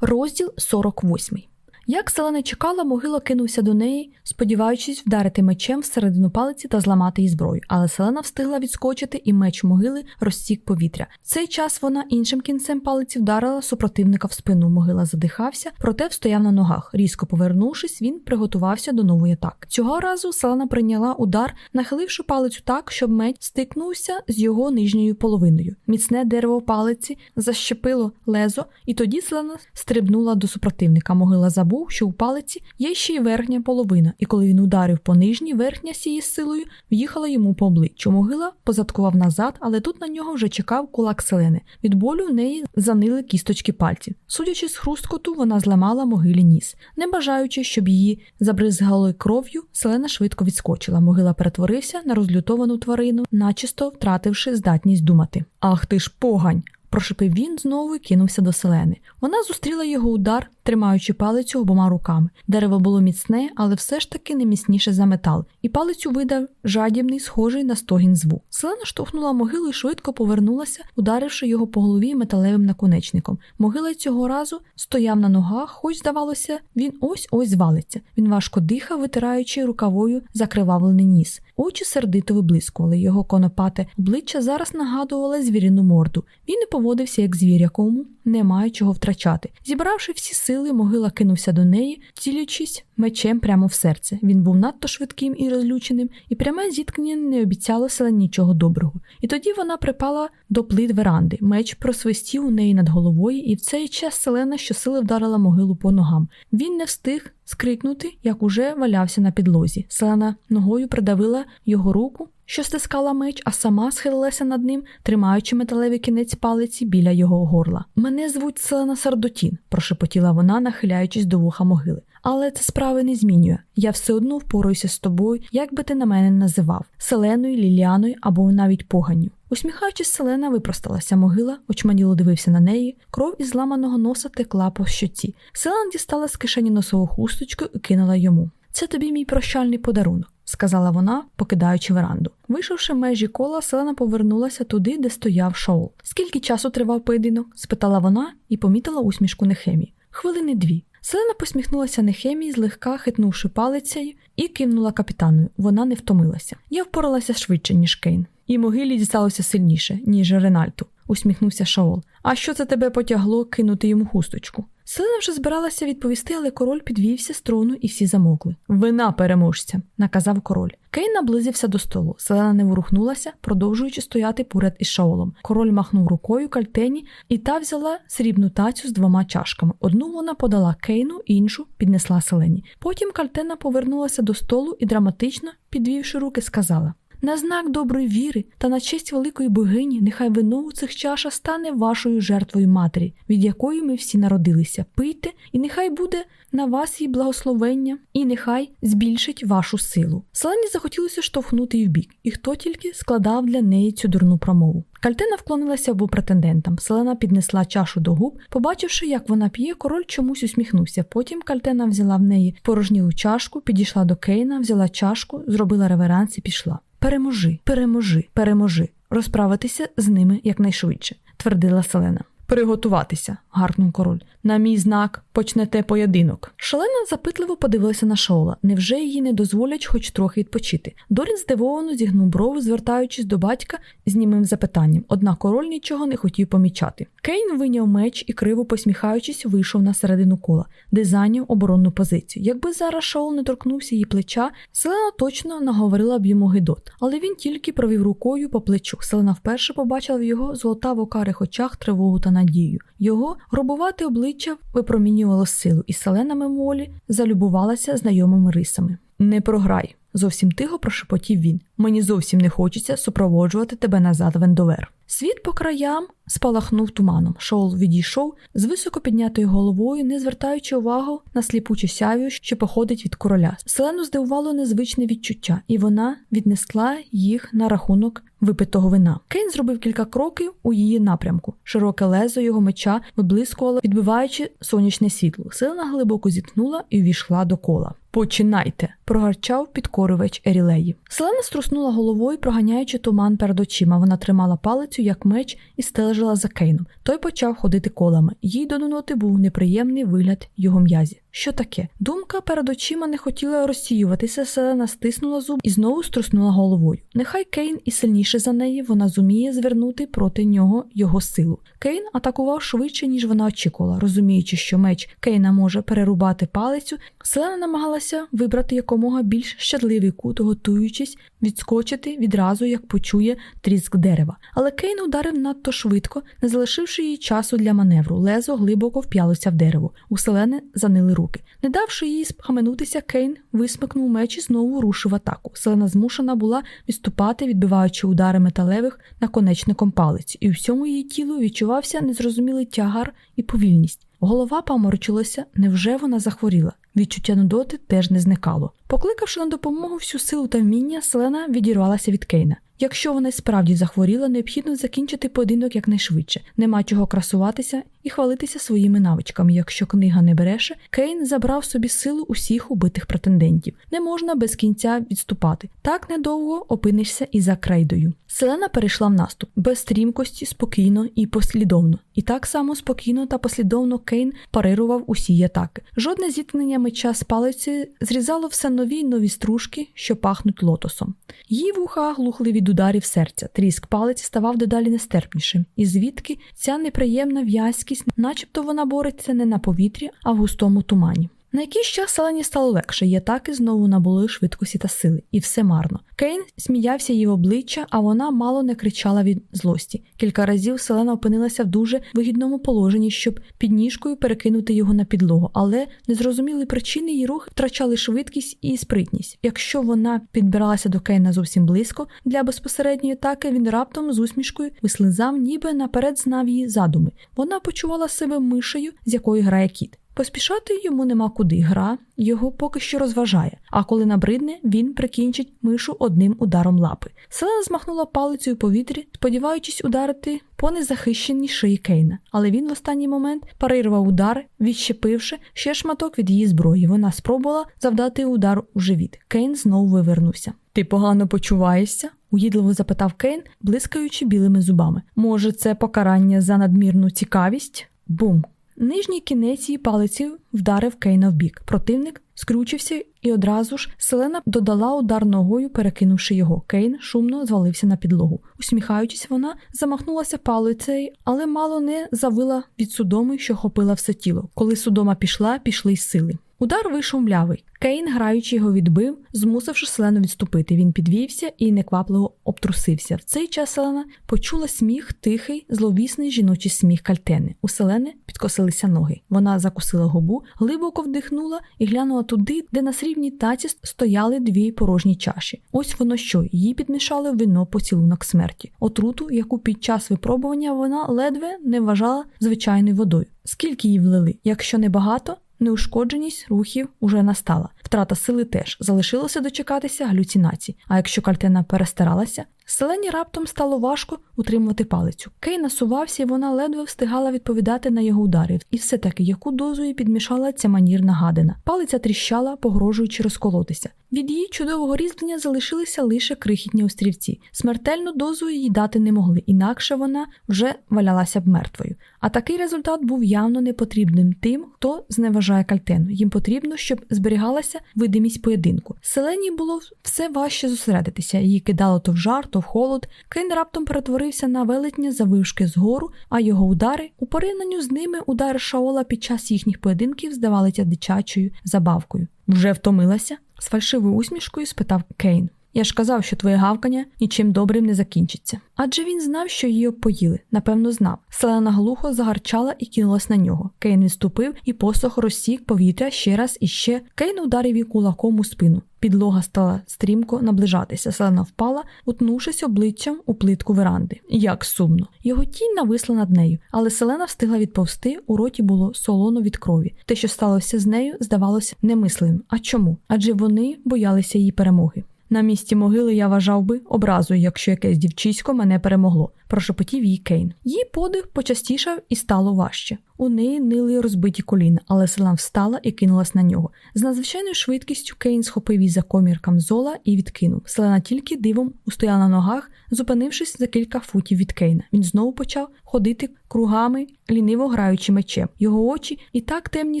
Розділ 48 як Селена чекала, могила кинувся до неї, сподіваючись вдарити мечем всередину палиці та зламати її зброю. Але Селена встигла відскочити, і меч могили розсік повітря. В цей час вона іншим кінцем палиці вдарила супротивника в спину. Могила задихався, проте встояв на ногах. Різко повернувшись, він приготувався до нової атаки. Цього разу Селена прийняла удар, нахиливши палицю так, щоб меч стикнувся з його нижньою половиною. Міцне дерево палиці защепило лезо, і тоді Селена стрибнула до супротивника. Могила забув забув, що у палиці є ще й верхня половина, і коли він ударив по нижній, верхня з силою в'їхала йому по обличчю. Могила позадкував назад, але тут на нього вже чекав кулак селени. Від болю в неї занили кісточки пальців. Судячи з хрусткоту, вона зламала могилі ніс. Не бажаючи, щоб її забризгали кров'ю, селена швидко відскочила. Могила перетворився на розлютовану тварину, начисто втративши здатність думати. Ах ти ж погань! прошипив він знову і кинувся до селени. Вона зустріла його удар, тримаючи палицю обома руками. Дерево було міцне, але все ж таки не міцніше за метал, і палицю видав жадібний, схожий на стогін звук. Селена штовхнула могилу і швидко повернулася, ударивши його по голові металевим наконечником. Могила цього разу стояв на ногах, хоч, здавалося, він ось ось звалиться. Він важко дихав, витираючи рукавою закривавлений ніс. Очі сердито виблискували. Його конопате обличчя зараз нагадувало звірину морду. Він не поводився як звір, якому немає чого втрачати. Зібравши всі сили, могила кинувся до неї, цілячись мечем прямо в серце. Він був надто швидким і розлюченим, і пряме зіткнення не обіцяло села нічого доброго. І тоді вона припала до плит веранди. Меч просвистів у неї над головою, і в цей час селена щосили вдарила могилу по ногам. Він не встиг скрикнути, як уже валявся на підлозі. Селена ногою придавила його руку що стискала меч, а сама схилилася над ним, тримаючи металевий кінець палиці біля його горла. Мене звуть Селена Сардотін, прошепотіла вона, нахиляючись до вуха могили. Але це справи не змінює. Я все одно впораюся з тобою, як би ти на мене називав Селеною, Ліліаною або навіть поганню. Усміхаючись, Селена випросталася могила, очманіло дивився на неї, кров із зламаного носа текла по щоці. Селена дістала з кишені носову хусточку і кинула йому. Це тобі мій прощальний подарунок сказала вона, покидаючи веранду. Вийшовши межі кола, селена повернулася туди, де стояв шоу. Скільки часу тривав поєдинок? спитала вона і помітила усмішку Нехемі. Хвилини дві. Селена посміхнулася Нехемії, злегка хитнувши палицею, і кивнула капітаною. Вона не втомилася. Я впоралася швидше, ніж Кейн. І Могилі дісталося сильніше, ніж Ренальту, усміхнувся Шаол. А що це тебе потягло кинути йому хусточку? Селена вже збиралася відповісти, але король підвівся з трону і всі замокли. Вина переможця, наказав король. Кейн наблизився до столу. Селена не ворухнулася, продовжуючи стояти поряд із Шаолом. Король махнув рукою Кальтені, і та взяла срібну тацю з двома чашками. Одну вона подала Кейну, іншу піднесла Селені. Потім Кальтена повернулася до столу і драматично, підвівши руки, сказала: на знак доброї віри та на честь великої богині, нехай вино у цих чашах стане вашою жертвою матері, від якої ми всі народилися. Пийте, і нехай буде на вас її благословення, і нехай збільшить вашу силу. Селені захотілося штовхнути її вбік, і хто тільки складав для неї цю дурну промову. Кальтина вклонилася обом претендентам. Селена піднесла чашу до губ. Побачивши, як вона п'є, король чомусь усміхнувся. Потім Кальтена взяла в неї порожнілу чашку, підійшла до Кейна, взяла чашку, зробила реверанс і пішла. Переможи, переможи, переможи, розправитися з ними якнайшвидше, твердила Селена. Приготуватися, гаркнув король. На мій знак почнете поєдинок. Шалена запитливо подивилася на Шоула. Невже її не дозволять хоч трохи відпочити? Дорін здивовано зігнув брови, звертаючись до батька з німим запитанням. Однак король нічого не хотів помічати. Кейн виняв меч і, криво посміхаючись, вийшов на середину кола, де зайняв оборонну позицію. Якби зараз Шоул не торкнувся її плеча, Селена точно наговорила б йому гидот, але він тільки провів рукою по плечу. Селена вперше побачила в його золотаво карих очах тривогу та надію. Його грубувате обличчя випромінювало силу, і селена мимолі залюбувалася знайомими рисами. Не програй, зовсім тихо прошепотів він. Мені зовсім не хочеться супроводжувати тебе назад в Ендовер. Світ по краям спалахнув туманом. Шоул відійшов з високо піднятою головою, не звертаючи увагу на сліпучу сяв'ю, що походить від короля. Селену здивувало незвичне відчуття, і вона віднесла їх на рахунок випитого вина. Кейн зробив кілька кроків у її напрямку. Широке лезо його меча виблискувало, відбиваючи сонячне світло. Селена глибоко зітхнула і увійшла до кола. Починайте, прогарчав підкорювач Ерілеї. Селена струснула труснула головою, проганяючи туман перед очима. Вона тримала палицю, як меч, і стежила за Кейном. Той почав ходити колами. Їй до ноти був неприємний вигляд його м'язі. Що таке? Думка перед очима не хотіла розсіюватися, селена стиснула зуб і знову струснула головою. Нехай Кейн і сильніше за неї, вона зуміє звернути проти нього його силу. Кейн атакував швидше, ніж вона очікувала, розуміючи, що меч Кейна може перерубати палицю. Селена намагалася вибрати якомога більш щадливий кут, готуючись відскочити відразу, як почує тріск дерева. Але Кейн ударив надто швидко, не залишивши їй часу для маневру. Лезо глибоко вп'ялося в дерево. У селени занили руки. Не давши їй схаменутися, Кейн висмикнув меч і знову рушив атаку. Селена змушена була відступати, відбиваючи удари металевих наконечником палиць, і у всьому її тілу відчувався незрозумілий тягар і повільність. Голова поморочилася, невже вона захворіла? Відчуття нудоти теж не зникало. Покликавши на допомогу всю силу та вміння, Селена відірвалася від Кейна. Якщо вона справді захворіла, необхідно закінчити поєдинок якнайшвидше. Нема чого красуватися і хвалитися своїми навичками. Якщо книга не береше, Кейн забрав собі силу усіх убитих претендентів. Не можна без кінця відступати. Так недовго опинишся і за крейдою. Селена перейшла в наступ без стрімкості, спокійно і послідовно. І так само спокійно та послідовно Кейн парирував усі атаки. Жодне зіткнення меча з палиці зрізало все нові й нові стружки, що пахнуть лотосом. Її вуха глухли від ударів серця. Тріск палиці ставав дедалі нестерпнішим, і звідки ця неприємна в'язкість, начебто вона бореться не на повітрі, а в густому тумані. На якийсь час селені стало легше, і атаки знову набули швидкості та сили, і все марно. Кейн сміявся її в обличчя, а вона мало не кричала від злості. Кілька разів селена опинилася в дуже вигідному положенні, щоб підніжкою перекинути його на підлогу, але незрозумілі причини її рух втрачали швидкість і спритність. Якщо вона підбиралася до Кейна зовсім близько для безпосередньої атаки, він раптом з усмішкою вислизав, ніби наперед знав її задуми. Вона почувала себе мишею, з якою грає кіт. Поспішати йому нема куди. Гра його поки що розважає, а коли набридне, він прикінчить мишу одним ударом лапи. Селена змахнула палицею повітрі, сподіваючись ударити по незахищеній шиї Кейна. Але він в останній момент парирував удар, відщепивши ще шматок від її зброї. Вона спробувала завдати удар у живіт. Кейн знову вивернувся. Ти погано почуваєшся? угідливо запитав Кейн, блискаючи білими зубами. Може, це покарання за надмірну цікавість? Бум! Нижній кінець її палиці вдарив Кейна в бік. Противник скручився і одразу ж селена додала удар ногою, перекинувши його. Кейн шумно звалився на підлогу. Усміхаючись, вона замахнулася палицею, але мало не завила від судоми, що хопила все тіло. Коли судома пішла, пішли й сили. Удар вийшов млявий. Кейн, граючи його, відбив, змусивши селену відступити. Він підвівся і неквапливо обтрусився. В цей час селена почула сміх, тихий, зловісний жіночий сміх кальтени. У селени підкосилися ноги. Вона закусила губу, глибоко вдихнула і глянула туди, де на срібній таці стояли дві порожні чаші. Ось воно що, їй підмішали вино поцілунок смерті, отруту, яку під час випробування вона ледве не вважала звичайною водою. Скільки їй влили? Якщо не багато, Неушкодженість рухів уже настала. Втрата сили теж залишилося дочекатися галюцинацій. А якщо кальтена перестаралася, Селені раптом стало важко утримувати палицю. Кей насувався, і вона ледве встигала відповідати на його удари, і все таки яку дозу їй підмішала ця манірна гадина. Палиця тріщала, погрожуючи розколотися. Від її чудового різьблення залишилися лише крихітні острівці. Смертельну дозу їй дати не могли, інакше вона вже валялася б мертвою. А такий результат був явно непотрібним тим, хто зневажає кальтену. Їм потрібно, щоб зберігалася видимість поєдинку. Селені було все важче зосередитися, її кидало то в жар, то в холод. Кейн раптом перетворився на велетня завившки згору, а його удари у порівнянню з ними удари Шаола під час їхніх поєдинків здавалися дитячою забавкою. Вже втомилася? з фальшивою усмішкою спитав Кейн. Я ж казав, що твоє гавкання нічим добрим не закінчиться. Адже він знав, що її опоїли, напевно, знав. Селена глухо загарчала і кинулась на нього. Кейн відступив і посох розсік повітря ще раз і ще. Кейн ударив її кулаком у спину. Підлога стала стрімко наближатися. Селена впала, утнувшись обличчям у плитку веранди. Як сумно. Його тінь нависла над нею, але селена встигла відповсти, у роті було солоно від крові. Те, що сталося з нею, здавалося немисливим. А чому? Адже вони боялися її перемоги. На місці могили я вважав би образою, якщо якесь дівчисько мене перемогло, прошепотів їй Кейн. Її подих почастішав і стало важче. у неї нили розбиті коліна, але селена встала і кинулась на нього. З надзвичайною швидкістю Кейн схопив її за комір камзола і відкинув. Селена тільки дивом устояла на ногах, зупинившись за кілька футів від Кейна. Він знову почав ходити кругами, ліниво граючи мечем. Його очі і так темні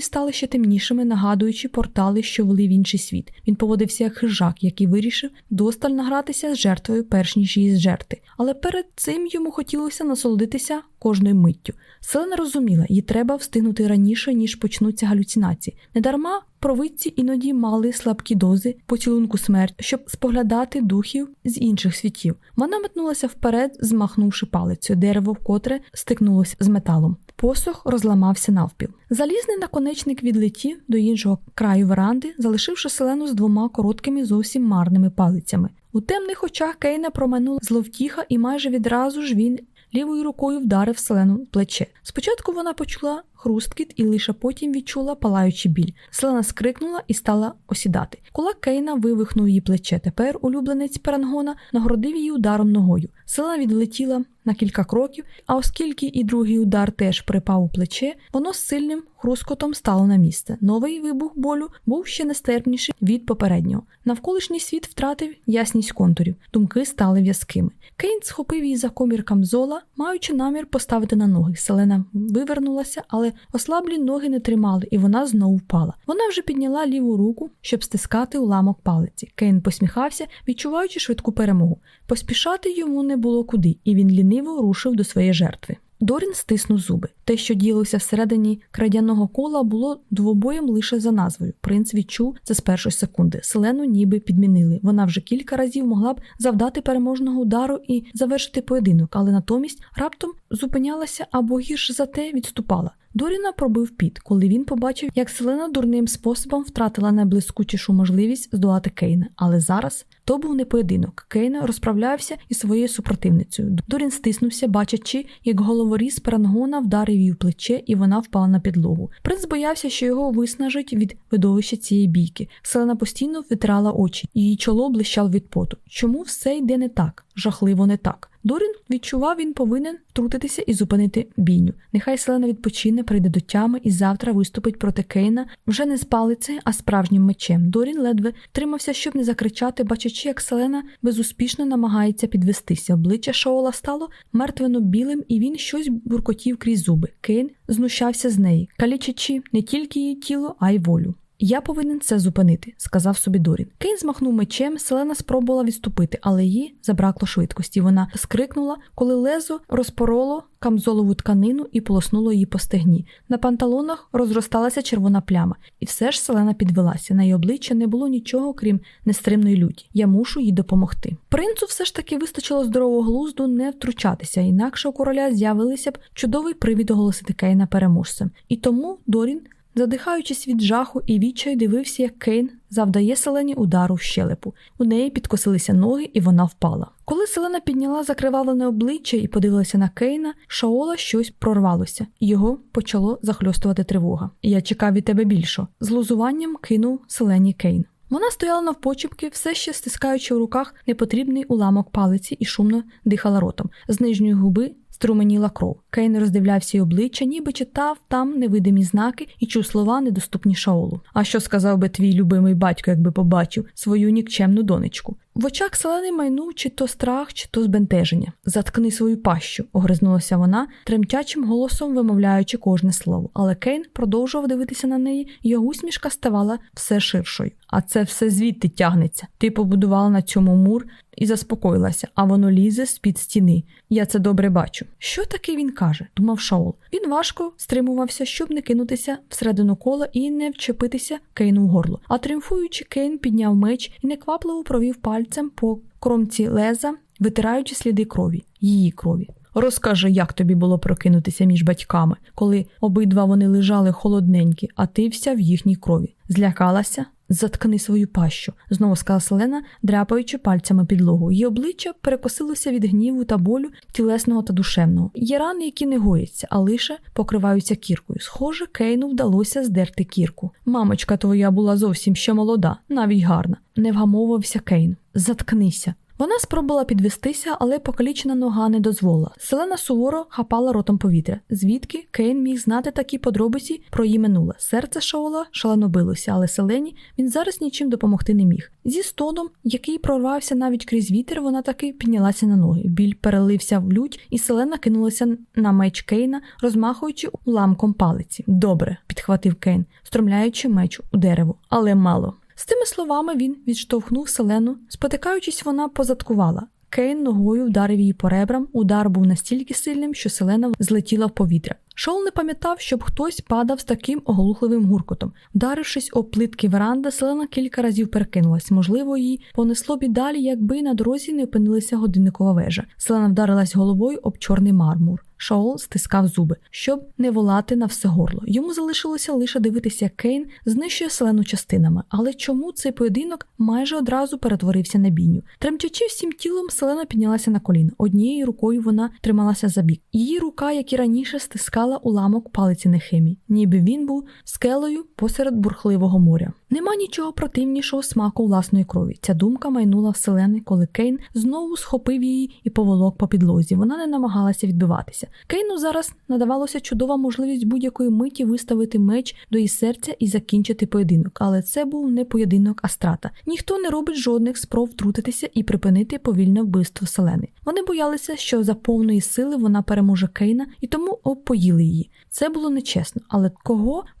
стали ще темнішими, нагадуючи портали, що вели в інший світ. Він поводився як хижак, який вирішив досталь награтися з жертвою, перш ніж її зжерти. Але перед цим йому хотілося насолодитися кожною миттю. Селена розуміла, їй треба встигнути раніше, ніж почнуться галюцинації. Недарма провидці іноді мали слабкі дози поцілунку смерть, щоб споглядати духів з інших світів. Вона метнулася вперед, змахнувши палицю. Дерево вкотре стикнулося з металом. Посох розламався навпіл. Залізний наконечник відлетів до іншого краю веранди, залишивши селену з двома короткими, зовсім марними палицями. У темних очах Кейна проминула зловтіха, і майже відразу ж він лівою рукою вдарив селену в плече. Спочатку вона почула хрусткіт і лише потім відчула палаючий біль. Селена скрикнула і стала осідати. Кулак Кейна вивихнув її плече. Тепер улюбленець Перангона нагородив її ударом ногою. Селена відлетіла на кілька кроків, а оскільки і другий удар теж припав у плече, воно з сильним хрускотом стало на місце. Новий вибух болю був ще нестерпніший від попереднього. Навколишній світ втратив ясність контурів, думки стали в'язкими. Кейн схопив її за комір камзола, маючи намір поставити на ноги. Селена вивернулася, але ослаблі ноги не тримали, і вона знову впала. Вона вже підняла ліву руку, щоб стискати уламок палиці. Кейн посміхався, відчуваючи швидку перемогу. Поспішати йому не було куди, і він ліниво рушив до своєї жертви. Дорін стиснув зуби. Те, що ділося всередині крадяного кола, було двобоєм лише за назвою. Принц відчув це з першої секунди. Селену ніби підмінили. Вона вже кілька разів могла б завдати переможного удару і завершити поєдинок, але натомість раптом зупинялася або гірше за те відступала. Доріна пробив піт, коли він побачив, як Селена дурним способом втратила найблискучішу можливість здолати Кейна. Але зараз то був не поєдинок. Кейн розправлявся із своєю супротивницею. Дорін стиснувся, бачачи, як головоріз перангона вдарив її в плече, і вона впала на підлогу. Принц боявся, що його виснажить від видовища цієї бійки. Селена постійно витирала очі, її чоло блищало від поту. Чому все йде не так? Жахливо не так. Дорін відчував, він повинен втрутитися і зупинити бійню. Нехай селена відпочине, прийде до тями і завтра виступить проти Кейна вже не з палицею, а справжнім мечем. Дорін ледве тримався, щоб не закричати, бачачи, як селена безуспішно намагається підвестися. Обличчя Шаола стало мертвено білим, і він щось буркотів крізь зуби. Кейн знущався з неї, калічачи не тільки її тіло, а й волю. Я повинен це зупинити, сказав собі Дорін. Кейн змахнув мечем, селена спробувала відступити, але їй забракло швидкості. Вона скрикнула, коли лезо розпороло камзолову тканину і полоснуло її по стегні. На панталонах розросталася червона пляма, і все ж селена підвелася. На її обличчя не було нічого, крім нестримної люті. Я мушу їй допомогти. Принцу все ж таки вистачило здорового глузду не втручатися, інакше у короля з'явилися б чудовий привід оголосити Кейна переможцем. І тому Дорін. Задихаючись від жаху і відчаю, дивився, як Кейн завдає селені удару в щелепу. У неї підкосилися ноги, і вона впала. Коли селена підняла закривавлене обличчя і подивилася на Кейна, Шаола щось прорвалося, його почало захльостувати тривога. Я чекав від тебе більше. З лузуванням кинув селені Кейн. Вона стояла навпочепки, все ще стискаючи в руках непотрібний уламок палиці і шумно дихала ротом. З нижньої губи струменіла кров. Кейн роздивлявся й обличчя, ніби читав там невидимі знаки і чув слова недоступні Шаолу. А що сказав би твій любимий батько, якби побачив свою нікчемну донечку? В очах селени майнув чи то страх, чи то збентеження. Заткни свою пащу, огризнулася вона, тремтячим голосом вимовляючи кожне слово. Але Кейн продовжував дивитися на неї, і його усмішка ставала все ширшою. А це все звідти тягнеться. Ти побудувала на цьому мур і заспокоїлася, а воно лізе з під стіни. Я це добре бачу. Що таке він каже? думав Шаол. Він важко стримувався, щоб не кинутися всередину кола і не вчепитися Кейну в горло. А тріумфуючи, Кейн підняв меч і неквапливо провів пальцем по кромці леза, витираючи сліди крові, її крові. Розкажи, як тобі було прокинутися між батьками, коли обидва вони лежали холодненькі, а ти вся в їхній крові. Злякалася? Заткни свою пащу, знову сказала Селена, дряпаючи пальцями підлогу. Її обличчя перекосилося від гніву та болю тілесного та душевного. Є рани, які не гояться, а лише покриваються кіркою. Схоже, Кейну вдалося здерти кірку. Мамочка твоя була зовсім ще молода, навіть гарна. Не вгамовувався Кейн. Заткнися. Вона спробувала підвестися, але покалічена нога не дозволила. Селена суворо хапала ротом повітря, звідки Кейн міг знати такі подробиці про її минуле. Серце Шаола шалено билося, але селені він зараз нічим допомогти не міг. Зі стоном, який прорвався навіть крізь вітер, вона таки піднялася на ноги. Біль перелився в лють, і селена кинулася на меч Кейна, розмахуючи уламком палиці. Добре, підхватив Кейн, стромляючи меч у дерево, але мало. З тими словами він відштовхнув селену, спотикаючись, вона позадкувала. Кейн ногою вдарив її по ребрам. Удар був настільки сильним, що селена злетіла в повітря. Шоул не пам'ятав, щоб хтось падав з таким оглухливим гуркотом. Вдарившись об плитки веранди, селена кілька разів перекинулась. Можливо, її понесло б і далі, якби на дорозі не опинилася годинникова вежа. Селена вдарилась головою об чорний мармур. Шоул стискав зуби, щоб не волати на все горло. Йому залишилося лише дивитися, як Кейн знищує селену частинами. Але чому цей поєдинок майже одразу перетворився на бійню? Тремтячи всім тілом, селена піднялася на коліна. Однією рукою вона трималася за бік. Її рука, як і раніше, стискала уламок палиці Нехемії, ніби він був скелею посеред бурхливого моря. Нема нічого противнішого смаку власної крові. Ця думка майнула в селени, коли Кейн знову схопив її і поволок по підлозі. Вона не намагалася відбиватися. Кейну зараз надавалося чудова можливість будь-якої миті виставити меч до її серця і закінчити поєдинок, але це був не поєдинок, а страта. Ніхто не робить жодних спроб втрутитися і припинити повільне вбивство селени. Вони боялися, що за повної сили вона переможе Кейна і тому опоїли її. Це було нечесно, але кого в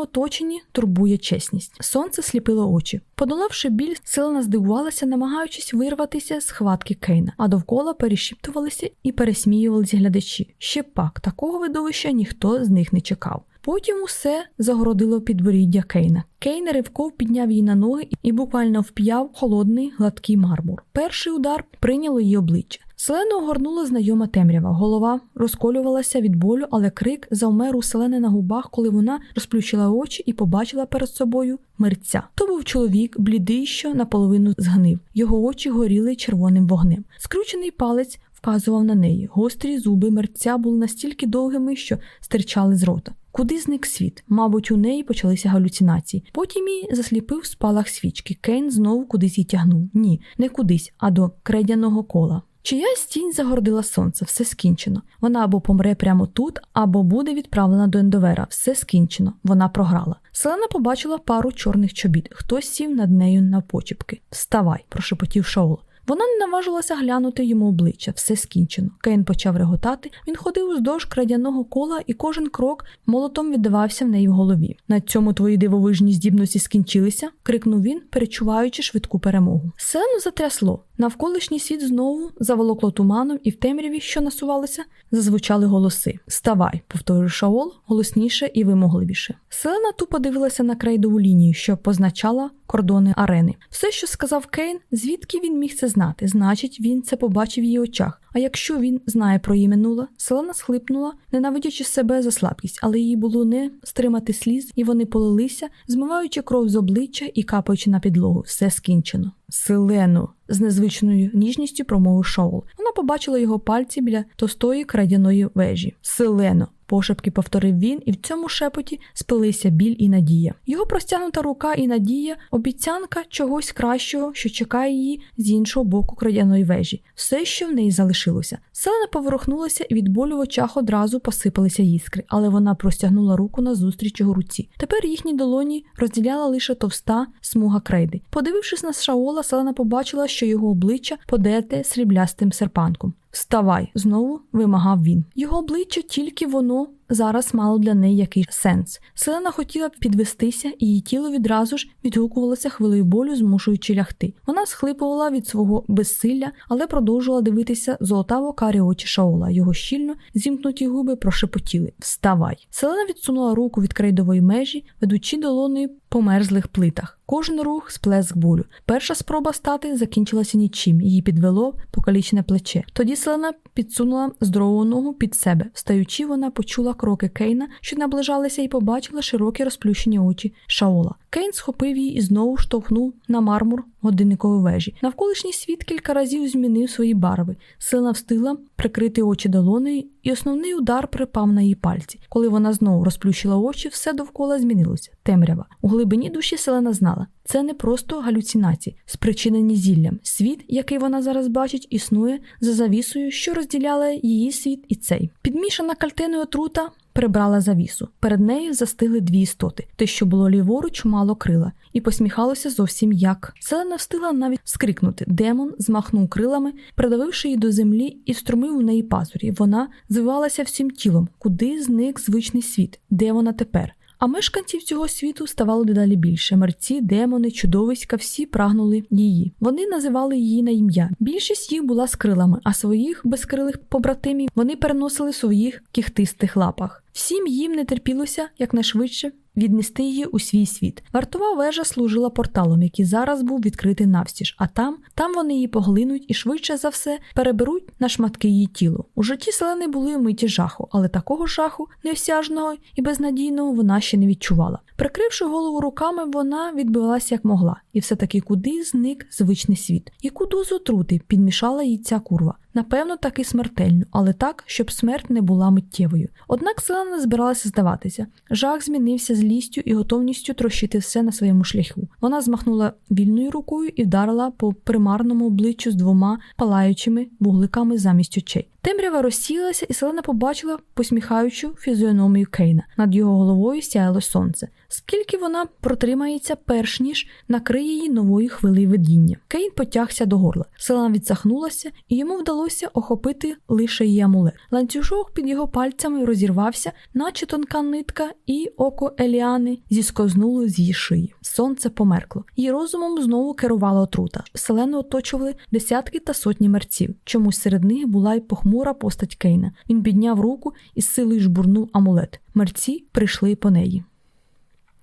оточенні турбує чесність. Сонце сліпило очі. Подолавши біль, селена здивувалася, намагаючись вирватися з хватки Кейна, а довкола перешіптувалися і пересміювалися глядачі. Ще пак такого видовища ніхто з них не чекав. Потім усе загородило підборіддя Кейна. Кейн ривков підняв її на ноги і буквально вп'яв холодний гладкий мармур. Перший удар прийняло її обличчя. Селену огорнула знайома темрява. Голова розколювалася від болю, але крик завмер у селени на губах, коли вона розплющила очі і побачила перед собою мерця. То був чоловік, блідий, що наполовину згнив. Його очі горіли червоним вогнем. Скручений палець вказував на неї. Гострі зуби мерця були настільки довгими, що стирчали з рота. Куди зник світ? Мабуть, у неї почалися галюцинації. Потім її засліпив спалах свічки. Кейн знову кудись її тягнув. Ні, не кудись, а до кредяного кола. Чиясь тінь загордила сонце, все скінчено. Вона або помре прямо тут, або буде відправлена до Ендовера. Все скінчено. Вона програла. Селена побачила пару чорних чобіт. Хтось сів над нею на почепки. Вставай, прошепотів Шоул. Вона не наважилася глянути йому обличчя, все скінчено. Кейн почав реготати. Він ходив уздовж крадяного кола, і кожен крок молотом віддавався в неї в голові. На цьому твої дивовижні здібності скінчилися, крикнув він, перечуваючи швидку перемогу. Селену затрясло. Навколишній світ знову заволокло туманом, і в темряві, що насувалися, зазвучали голоси. Ставай, повторив Шаол голосніше і вимогливіше. Селена тупо дивилася на крейдову лінію, що позначала кордони арени. Все, що сказав Кейн, звідки він міг це знати? Значить, він це побачив в її очах. А якщо він знає про її минуле, селена схлипнула, ненавидячи себе за слабкість, але їй було не стримати сліз, і вони полилися, змиваючи кров з обличчя і капаючи на підлогу. Все скінчено. Селену, з незвичною ніжністю промовив Шоул. Вона побачила його пальці біля тостої крадяної вежі. Селено, пошепки повторив він, і в цьому шепоті спилися біль і надія. Його простягнута рука і надія, обіцянка чогось кращого, що чекає її з іншого боку крадяної вежі. Все, що в неї залишилося. Селена поворухнулася, і від болю в очах одразу посипалися іскри, але вона простягнула руку назустріч його руці. Тепер їхні долоні розділяла лише товста смуга крейди. Подивившись на Шаола, Селена побачила, що його обличчя подерте сріблястим серпанком. Вставай, знову вимагав він. Його обличчя тільки воно зараз мало для неї якийсь сенс. Селена хотіла підвестися, і її тіло відразу ж відгукувалося хвилею болю, змушуючи лягти. Вона схлипувала від свого безсилля, але продовжувала дивитися золотаво карі очі Шаола. Його щільно зімкнуті губи прошепотіли Вставай. Селена відсунула руку від крейдової межі, ведучи долоною по мерзлих плитах. Кожен рух сплеск болю. Перша спроба стати закінчилася нічим, її підвело покалічене плече. Тоді селена підсунула здорову ногу під себе. Встаючи, вона почула кроки Кейна, що наближалися, і побачила широкі розплющені очі Шаола. Кейн схопив її і знову штовхнув на мармур годинникової вежі. Навколишній світ кілька разів змінив свої барви. Сила встигла прикрити очі долоною, і основний удар припав на її пальці. Коли вона знову розплющила очі, все довкола змінилося. Темрява. У глибині душі селена знала. Це не просто галюцинації, спричинені зіллям. Світ, який вона зараз бачить, існує за завісою, що розділяла її світ і цей. Підмішана кальтиною отрута прибрала завісу. Перед нею застигли дві істоти. Те, що було ліворуч, мало крила, і посміхалося зовсім як. Селена встигла навіть скрикнути. Демон змахнув крилами, придавивши її до землі і встромив у неї пазурі. Вона звивалася всім тілом, куди зник звичний світ, де вона тепер. А мешканців цього світу ставало дедалі більше. Мерці, демони, чудовиська, всі прагнули її. Вони називали її на ім'я. Більшість їх була з крилами, а своїх безкрилих побратимів вони переносили в своїх кіхтистих лапах. Всім їм не терпілося якнайшвидше віднести її у свій світ. Вартова вежа служила порталом, який зараз був відкритий навстіж, а там там вони її поглинуть і швидше за все переберуть на шматки її тіло. У житті селени були миті жаху, але такого жаху, неосяжного і безнадійного, вона ще не відчувала. Прикривши голову руками, вона відбивалася як могла, і все таки куди зник звичний світ. Яку дозу отрути підмішала їй ця курва. Напевно, таки смертельно, але так, щоб смерть не була миттєвою. Однак селена не збиралася здаватися. Жах змінився злістю і готовністю трощити все на своєму шляху. Вона змахнула вільною рукою і вдарила по примарному обличчю з двома палаючими вугликами замість очей. Темрява розсілася, і селена побачила посміхаючу фізіономію Кейна. Над його головою сяяло сонце. Скільки вона протримається, перш ніж накриє її нової хвили видіння. Кейн потягся до горла. Селена відсахнулася, і йому вдалося охопити лише її амулет. Ланцюжок під його пальцями розірвався, наче тонка нитка, і око Еліани зіскознуло з її шиї. Сонце померкло. Її розумом знову керувала отрута. Селену оточували десятки та сотні мерців. Чомусь серед них була й похмура постать Кейна. Він підняв руку і з силою жбурнув амулет. Мерці прийшли по неї.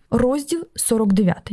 Розділ 49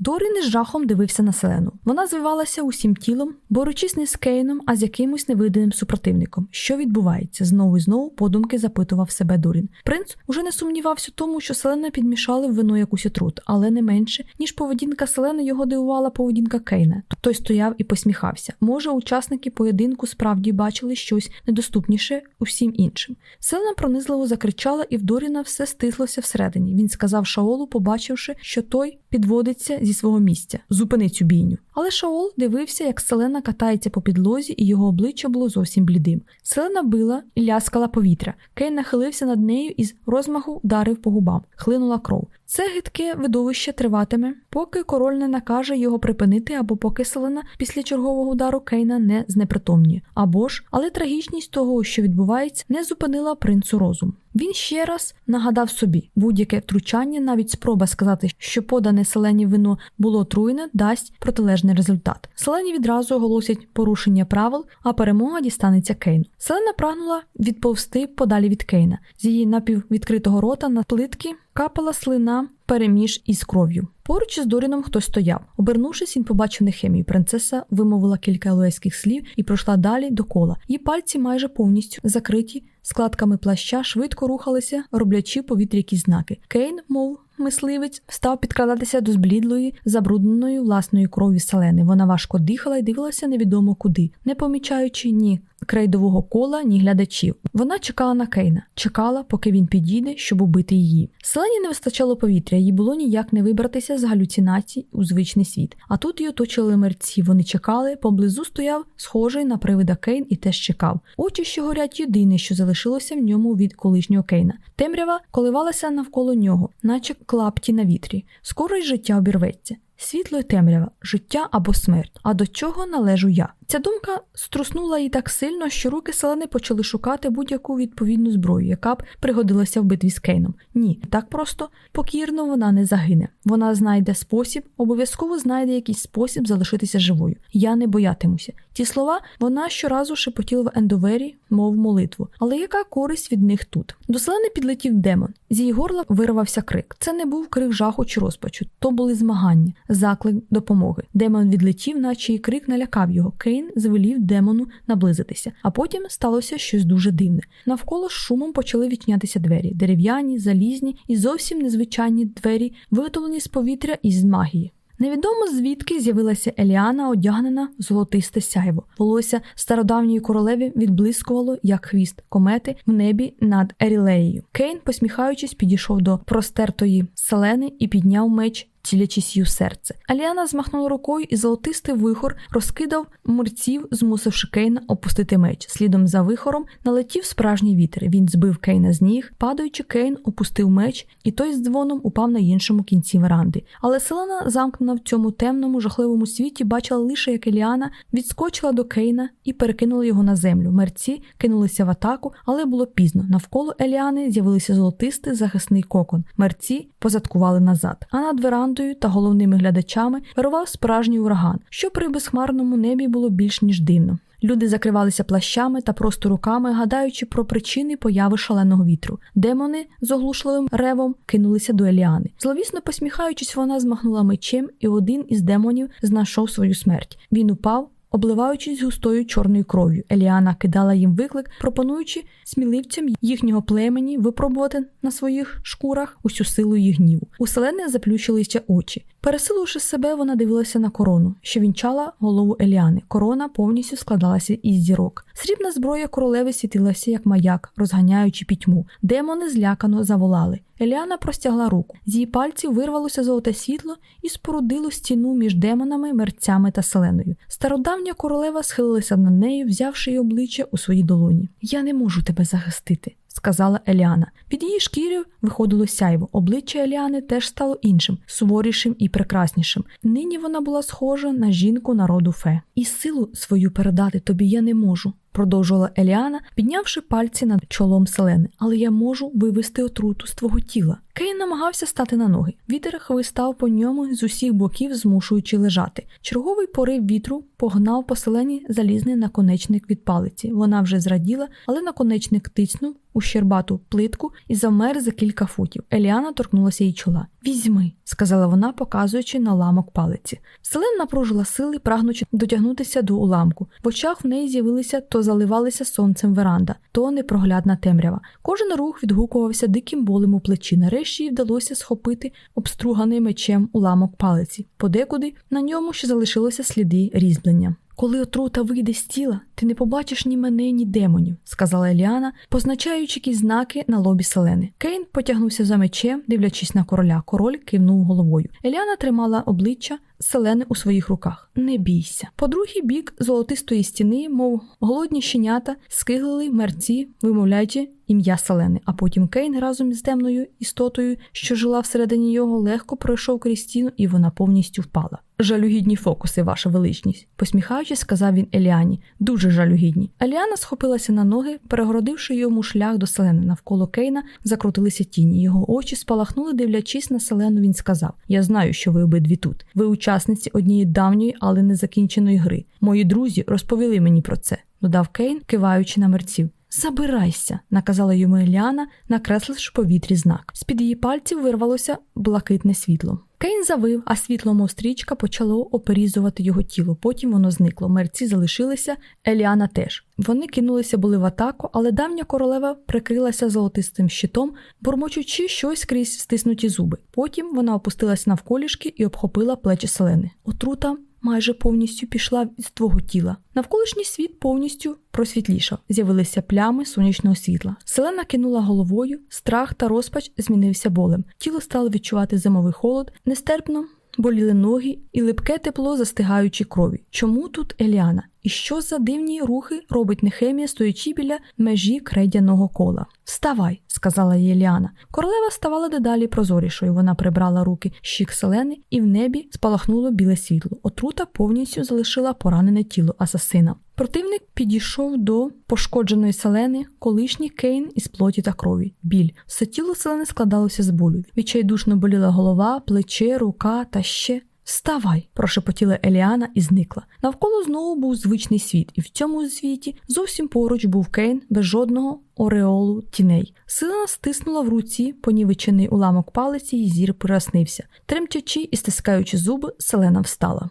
Дорін із жахом дивився на селену. Вона звивалася усім тілом, борючись не з Кейном, а з якимось невидимим супротивником. Що відбувається? Знову і знову подумки запитував себе Дорін. Принц уже не сумнівався тому, що селена підмішали в вино якусь отрут, але не менше, ніж поведінка селени його дивувала поведінка Кейна. Той стояв і посміхався. Може, учасники поєдинку справді бачили щось недоступніше усім іншим. Селена пронизливо закричала, і в Доріна все стислося всередині. Він сказав Шаолу, побачивши, що той підводиться зі свого місця. Зупини цю бійню. Але Шаол дивився, як селена катається по підлозі, і його обличчя було зовсім блідим. Селена била і ляскала повітря. Кейн нахилився над нею і з розмаху вдарив по губам. Хлинула кров. Це гидке видовище триватиме, поки король не накаже його припинити, або поки селена після чергового удару Кейна не знепритомніє. Або ж, але трагічність того, що відбувається, не зупинила принцу розум. Він ще раз нагадав собі, будь-яке втручання, навіть спроба сказати, що подане селені вино було отруєне, дасть протилежний результат. Селені відразу оголосять порушення правил, а перемога дістанеться Кейну. Селена прагнула відповсти подалі від Кейна. З її напіввідкритого рота на плитки капала слина переміж із кров'ю. Поруч із Доріном хтось стояв. Обернувшись, він побачив нехемію. Принцеса вимовила кілька елоейських слів і пройшла далі до кола. Її пальці майже повністю закриті складками плаща, швидко рухалися, роблячи повітря якісь знаки. Кейн, мов мисливець, став підкрадатися до зблідлої, забрудненої власної крові селени. Вона важко дихала і дивилася невідомо куди, не помічаючи ні крейдового кола, ні глядачів. Вона чекала на Кейна, чекала, поки він підійде, щоб убити її. Селені не вистачало повітря, їй було ніяк не вибратися з галюцинацій у звичний світ. А тут її оточили мерці. Вони чекали, поблизу стояв схожий на привида Кейн і теж чекав. Очі, що горять, єдине, що залишилося в ньому від колишнього Кейна. Темрява коливалася навколо нього, наче клапті на вітрі. Скоро й життя обірветься. Світло й темрява, життя або смерть. А до чого належу я? Ця думка струснула її так сильно, що руки селени почали шукати будь-яку відповідну зброю, яка б пригодилася в битві з Кейном. Ні, так просто покірно вона не загине. Вона знайде спосіб, обов'язково знайде якийсь спосіб залишитися живою. Я не боятимуся. Ті слова вона щоразу шепотіла в ендовері, мов молитву. Але яка користь від них тут? До селени підлетів демон. З її горла вирвався крик. Це не був крик жаху чи розпачу, то були змагання, заклик допомоги. Демон відлетів, наче і крик налякав його. Кейн звелів демону наблизитися, а потім сталося щось дуже дивне. Навколо шумом почали відчинятися двері, дерев'яні, залізні і зовсім незвичайні двері, виготовлені з повітря і з магії. Невідомо звідки з'явилася Еліана, одягнена в золотисте сяйво. Волосся стародавньої королеви відблискувало, як хвіст комети в небі над Ерілеєю. Кейн, посміхаючись, підійшов до простертої селени і підняв меч цілячись її серце. Аліана змахнула рукою, і золотистий вихор розкидав морців, змусивши Кейна опустити меч. Слідом за вихором налетів справжній вітер. Він збив Кейна з ніг. Падаючи, Кейн опустив меч, і той з дзвоном упав на іншому кінці веранди. Але селена, замкнена в цьому темному, жахливому світі, бачила лише, як Еліана відскочила до Кейна і перекинула його на землю. Мерці кинулися в атаку, але було пізно. Навколо Еліани з'явилися золотистий захисний кокон. Мерці позадкували назад. А над верандою та головними глядачами вирував справжній ураган, що при безхмарному небі було більш ніж дивно. Люди закривалися плащами та просто руками, гадаючи про причини появи шаленого вітру. Демони з оглушливим ревом кинулися до Еліани. Зловісно посміхаючись, вона змахнула мечем, і один із демонів знайшов свою смерть. Він упав. Обливаючись густою чорною кров'ю, Еліана кидала їм виклик, пропонуючи сміливцям їхнього племені випробувати на своїх шкурах усю силу їх гніву. У селени заплющилися очі. Пересиливши себе, вона дивилася на корону, що вінчала голову Еліани. Корона повністю складалася із зірок. Срібна зброя королеви світилася як маяк, розганяючи пітьму. Демони злякано заволали. Еліана простягла руку. З її пальців вирвалося золоте світло і спорудило стіну між демонами, мерцями та селеною. Стародавня королева схилилася над нею, взявши її обличчя у своїй долоні. Я не можу тебе захистити сказала Еліана. Від її шкіри виходило сяйво. Обличчя Еліани теж стало іншим, суворішим і прекраснішим. Нині вона була схожа на жінку народу фе. І силу свою передати тобі я не можу. Продовжувала Еліана, піднявши пальці над чолом селени, але я можу вивести отруту з твого тіла. Кейн намагався стати на ноги. Вітер хвистав по ньому з усіх боків, змушуючи лежати. Черговий порив вітру погнав по селені залізний наконечник від палиці. Вона вже зраділа, але наконечник тиснув у щербату плитку і завмер за кілька футів. Еліана торкнулася їй чола. Візьми, сказала вона, показуючи на ламок палиці. Селен напружила сили, прагнучи дотягнутися до уламку. В очах в неї з'явилися то заливалися сонцем веранда, то непроглядна темрява. Кожен рух відгукувався диким болем у плечі. Нарешті їй вдалося схопити обструганий мечем уламок палиці. Подекуди на ньому ще залишилися сліди різьблення. Коли отрута вийде з тіла, ти не побачиш ні мене, ні демонів, сказала Еліана, позначаючи якісь знаки на лобі селени. Кейн потягнувся за мечем, дивлячись на короля. Король кивнув головою. Еліана тримала обличчя селени у своїх руках. Не бійся. По другий бік золотистої стіни, мов голодні щенята, скиглили мерці, вимовляючи ім'я Селени. А потім Кейн разом із темною істотою, що жила всередині його, легко пройшов крізь стіну, і вона повністю впала. Жалюгідні фокуси, ваша величність, посміхаючись, сказав він Еліані. Дуже жалюгідні. Еліана схопилася на ноги, перегородивши йому шлях до селени. Навколо Кейна закрутилися тіні. Його очі спалахнули, дивлячись на селену. Він сказав: Я знаю, що ви обидві тут. Ви учасниці однієї давньої, але незакінченої гри. Мої друзі розповіли мені про це. Додав Кейн, киваючи на мерців. Забирайся, наказала йому Еліана, накресливши повітрі знак. З під її пальців вирвалося блакитне світло. Кейн завив, а світло, мов стрічка, почало оперізувати його тіло. Потім воно зникло. Мерці залишилися, Еліана теж. Вони кинулися були в атаку, але давня королева прикрилася золотистим щитом, бурмочучи щось крізь стиснуті зуби. Потім вона опустилася навколішки і обхопила плечі селени. Отрута майже повністю пішла з твого тіла. Навколишній світ повністю просвітлішав, з'явилися плями сонячного світла. Селена кинула головою, страх та розпач змінився болем. Тіло стало відчувати зимовий холод, нестерпно боліли ноги і липке тепло застигаючи крові. Чому тут Еліана? І що за дивні рухи робить Нехемія, стоячи біля межі кредяного кола? Вставай, сказала їй Еліана. Королева ставала дедалі прозорішою. Вона прибрала руки щік селени, і в небі спалахнуло біле світло. Отрута повністю залишила поранене тіло асасина. Противник підійшов до пошкодженої селени, колишній кейн із плоті та крові. Біль. Все тіло селени складалося з болю. Відчайдушно боліла голова, плече, рука та ще. Вставай, прошепотіла Еліана і зникла. Навколо знову був звичний світ, і в цьому світі зовсім поруч був Кейн без жодного ореолу тіней. Сила стиснула в руці понівечений уламок палиці, і зір прояснився. Тремтячи і стискаючи зуби, селена встала.